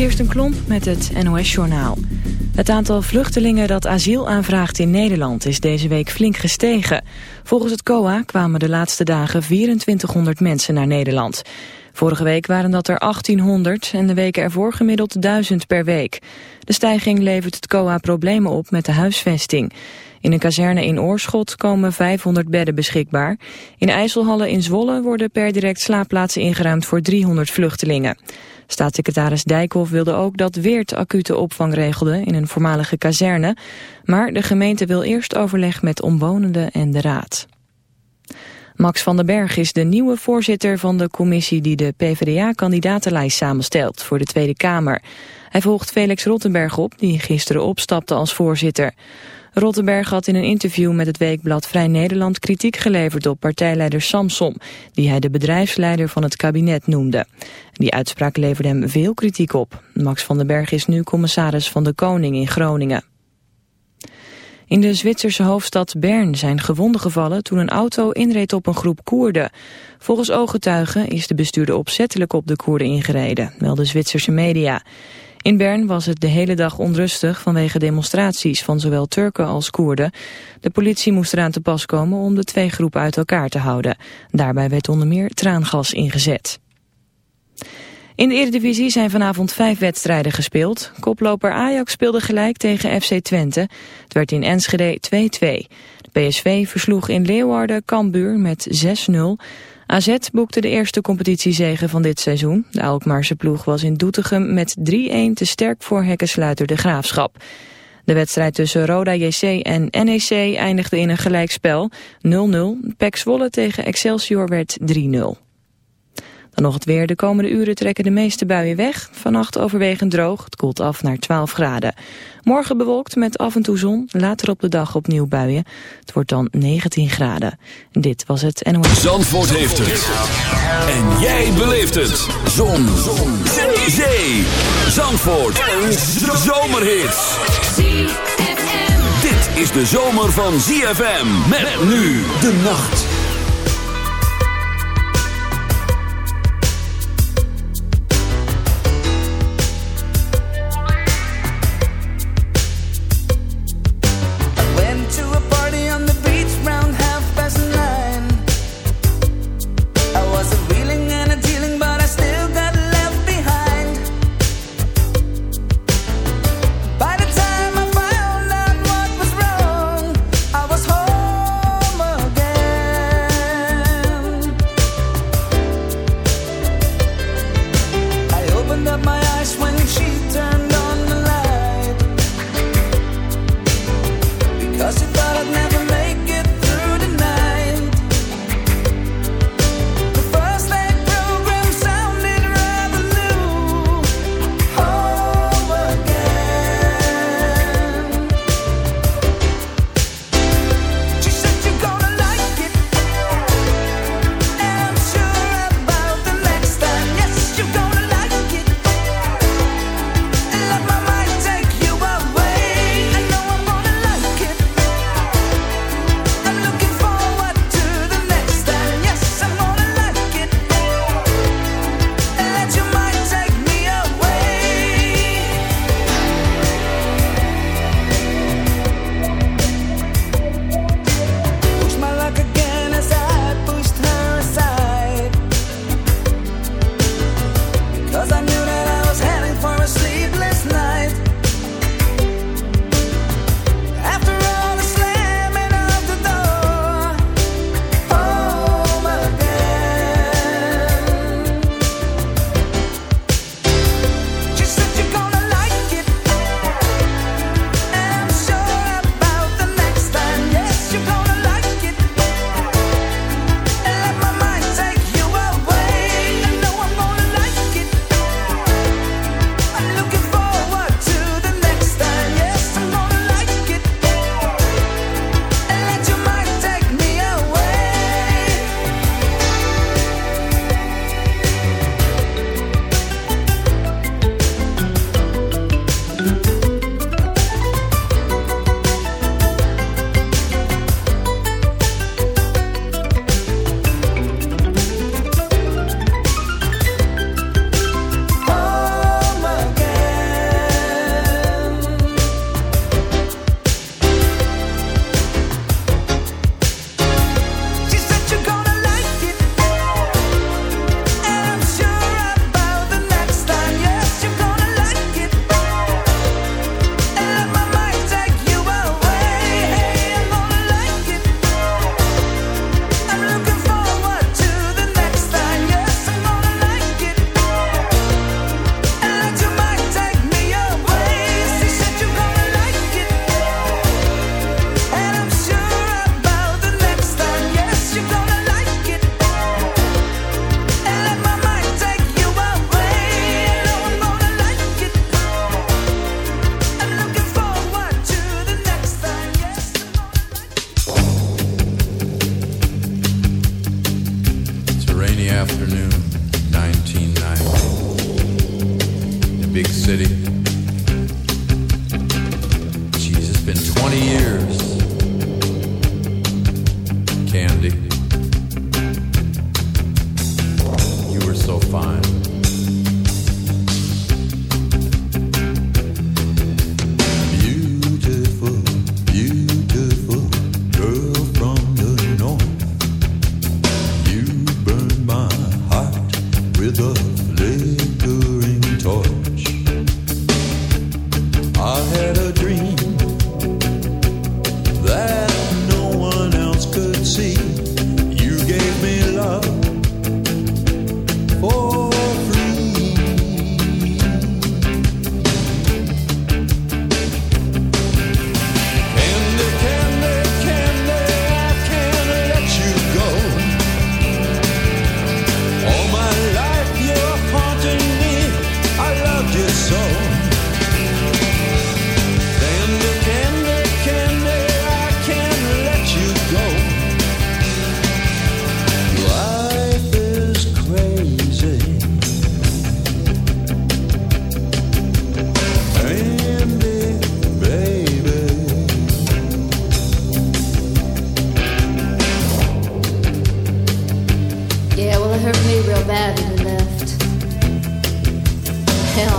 Kirsten Klomp met het NOS-journaal. Het aantal vluchtelingen dat asiel aanvraagt in Nederland is deze week flink gestegen. Volgens het COA kwamen de laatste dagen 2400 mensen naar Nederland. Vorige week waren dat er 1800 en de weken ervoor gemiddeld 1000 per week. De stijging levert het COA problemen op met de huisvesting. In een kazerne in Oorschot komen 500 bedden beschikbaar. In IJsselhallen in Zwolle worden per direct slaapplaatsen ingeruimd voor 300 vluchtelingen. Staatssecretaris Dijkhoff wilde ook dat Weert acute opvang regelde in een voormalige kazerne. Maar de gemeente wil eerst overleg met omwonenden en de raad. Max van den Berg is de nieuwe voorzitter van de commissie die de PvdA-kandidatenlijst samenstelt voor de Tweede Kamer. Hij volgt Felix Rottenberg op, die gisteren opstapte als voorzitter. Rottenberg had in een interview met het weekblad Vrij Nederland kritiek geleverd op partijleider Samsom, die hij de bedrijfsleider van het kabinet noemde. Die uitspraak leverde hem veel kritiek op. Max van den Berg is nu commissaris van de Koning in Groningen. In de Zwitserse hoofdstad Bern zijn gewonden gevallen toen een auto inreed op een groep Koerden. Volgens ooggetuigen is de bestuurder opzettelijk op de Koerden ingereden, melden Zwitserse media. In Bern was het de hele dag onrustig vanwege demonstraties van zowel Turken als Koerden. De politie moest eraan te pas komen om de twee groepen uit elkaar te houden. Daarbij werd onder meer traangas ingezet. In de Eredivisie zijn vanavond vijf wedstrijden gespeeld. Koploper Ajax speelde gelijk tegen FC Twente. Het werd in Enschede 2-2. De PSV versloeg in Leeuwarden Cambuur met 6-0. AZ boekte de eerste competitiezege van dit seizoen. De Alkmaarse ploeg was in Doetinchem met 3-1 te sterk voor hekkensluiter de Graafschap. De wedstrijd tussen Roda JC en NEC eindigde in een gelijkspel 0-0. Pek Zwolle tegen Excelsior werd 3-0. Dan nog het weer. De komende uren trekken de meeste buien weg. Vannacht overwegend droog. Het koelt af naar 12 graden. Morgen bewolkt met af en toe zon. Later op de dag opnieuw buien. Het wordt dan 19 graden. Dit was het NOS. Zandvoort heeft het. En jij beleeft het. Zon. zon. Zee. Zandvoort. Een zomerhit. Dit is de zomer van ZFM. Met nu de nacht.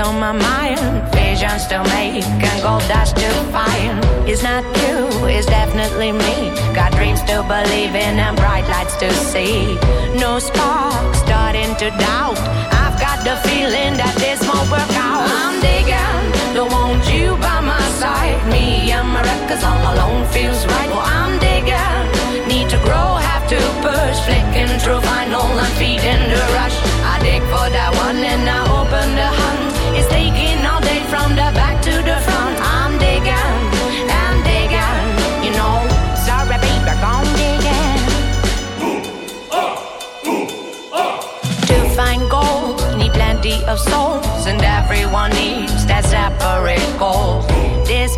on my mind. Visions to make and gold dust to find. It's not you, it's definitely me. Got dreams to believe in and bright lights to see. No everyone needs that separate goal. This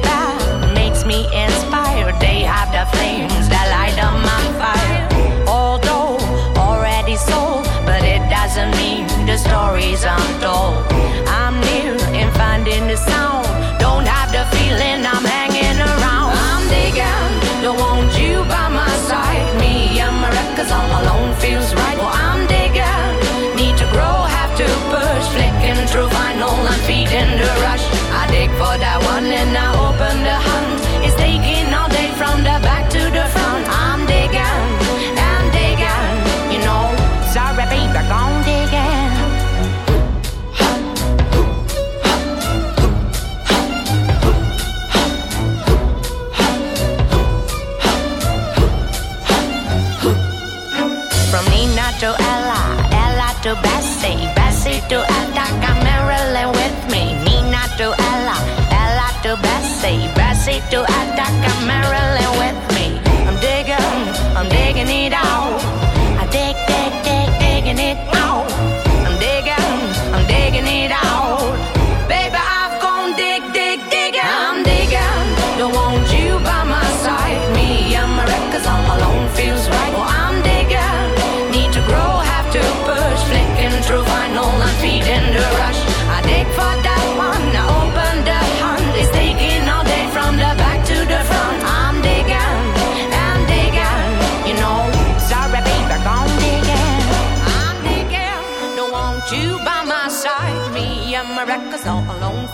Thursday, Bessie to Atacama, Maryland with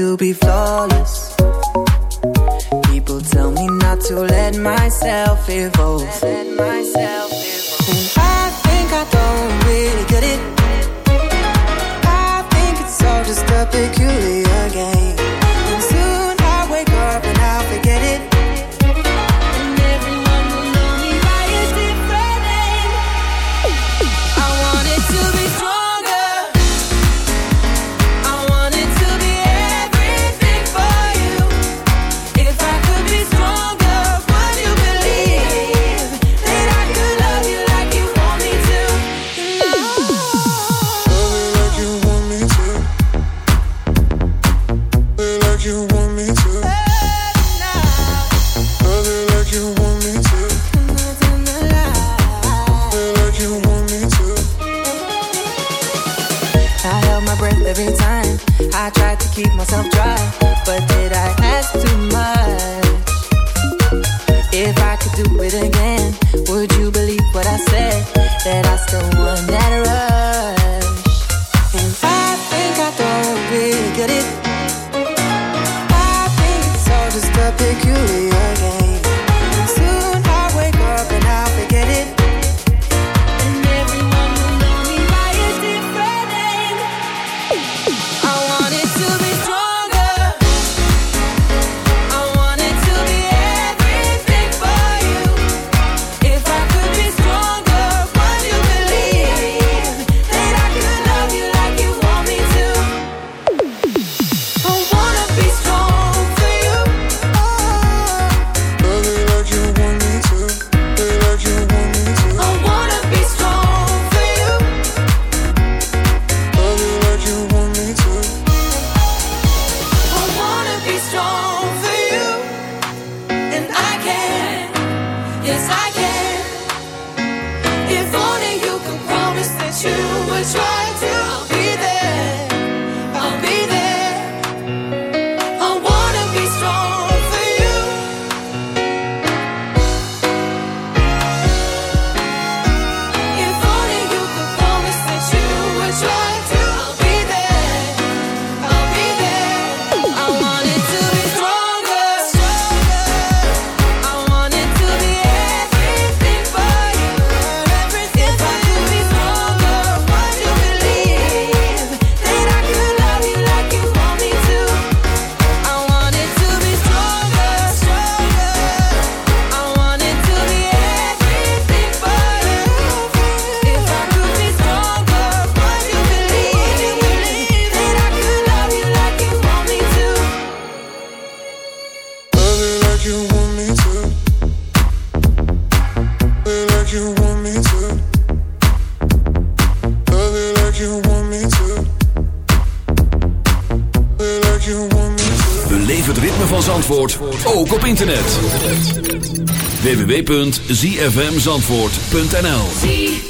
to be every time. I tried to keep myself dry, but did I ask too much? If I could do it again, would you believe what I said? That I still want that rush. And I think I don't really get it. I think it's all just a peculiar. www.zfmzandvoort.nl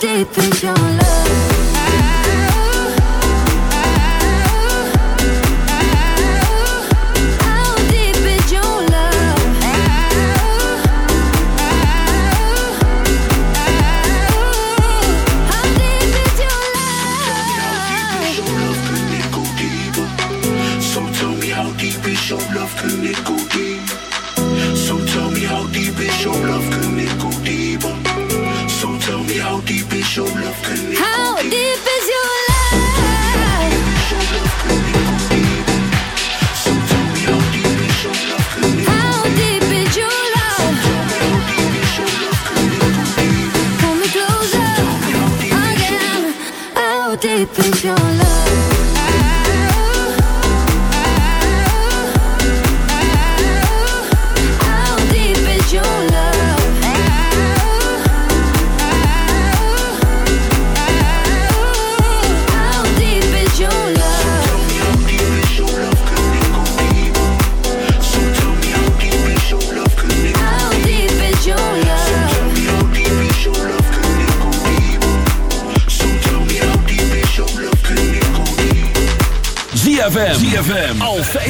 Deep is your love?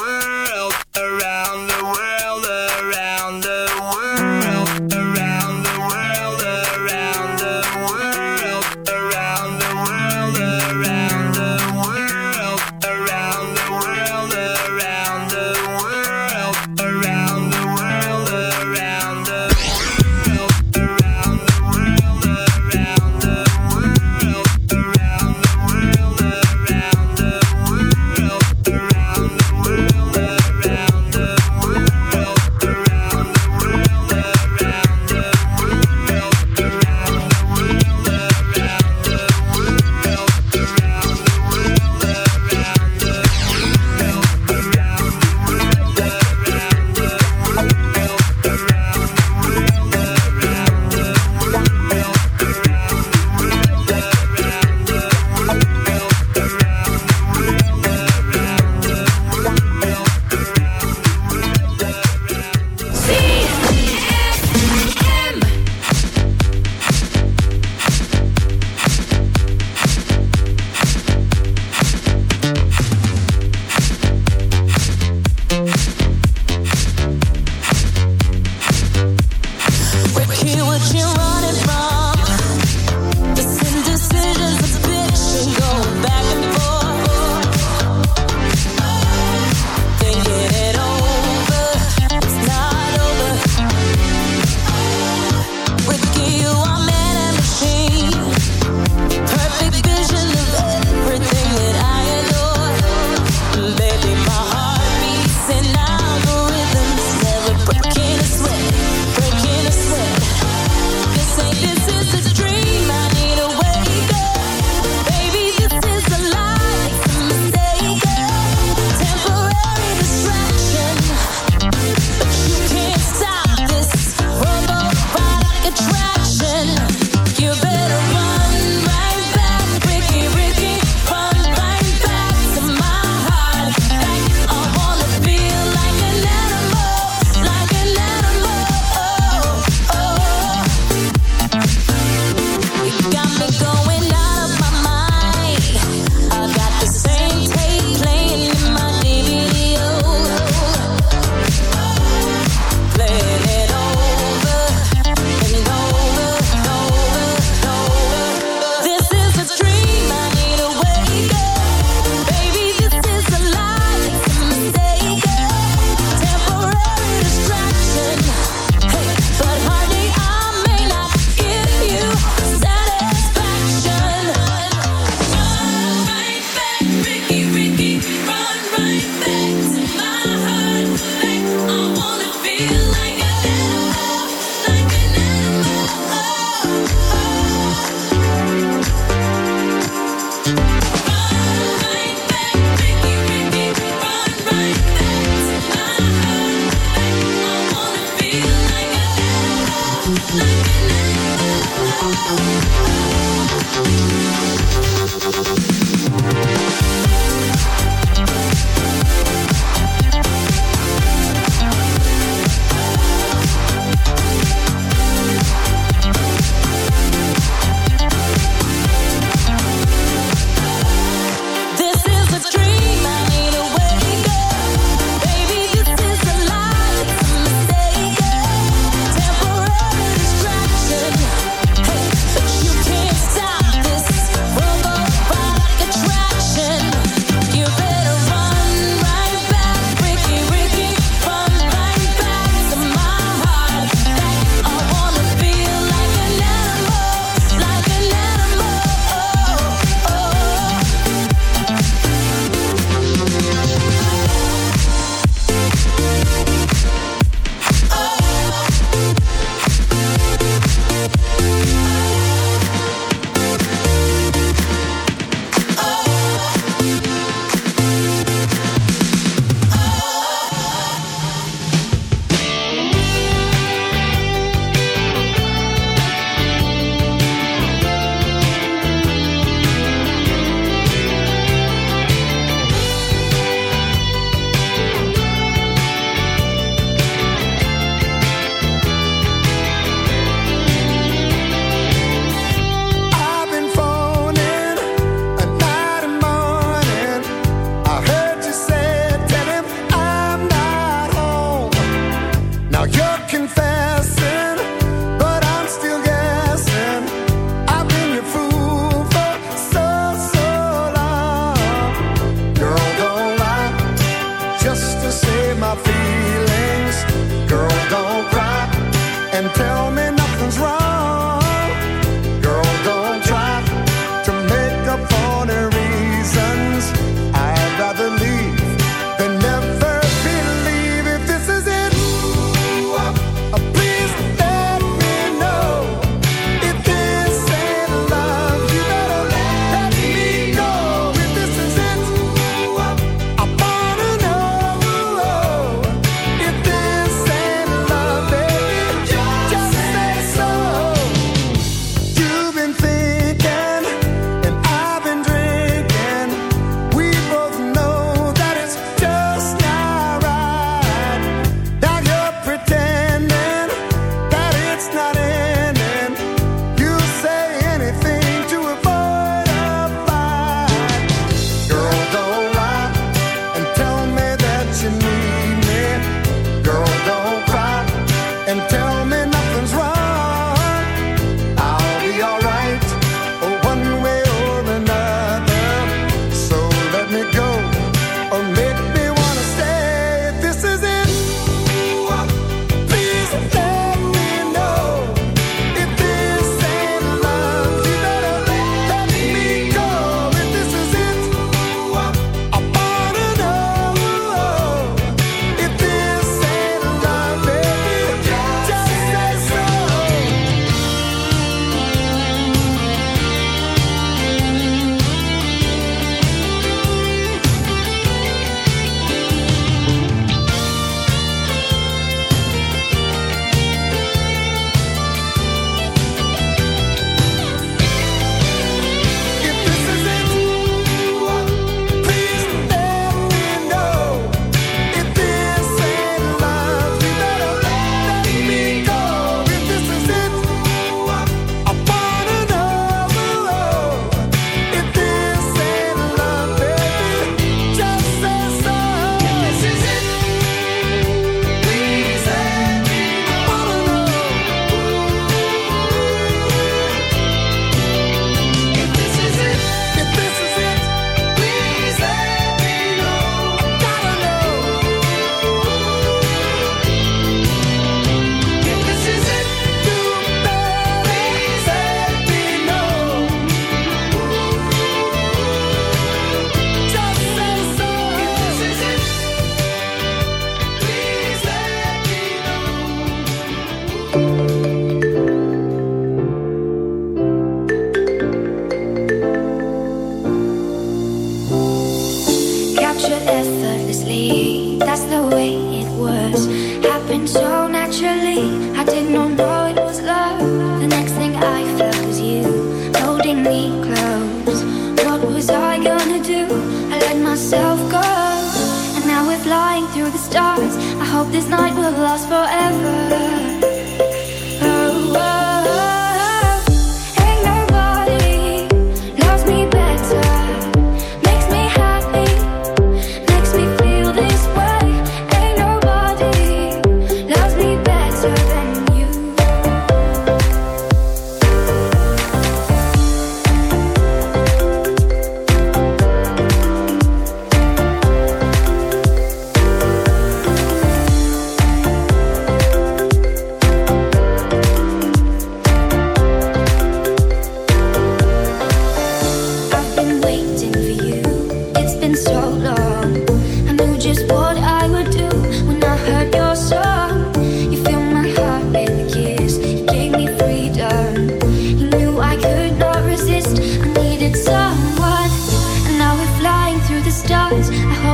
Música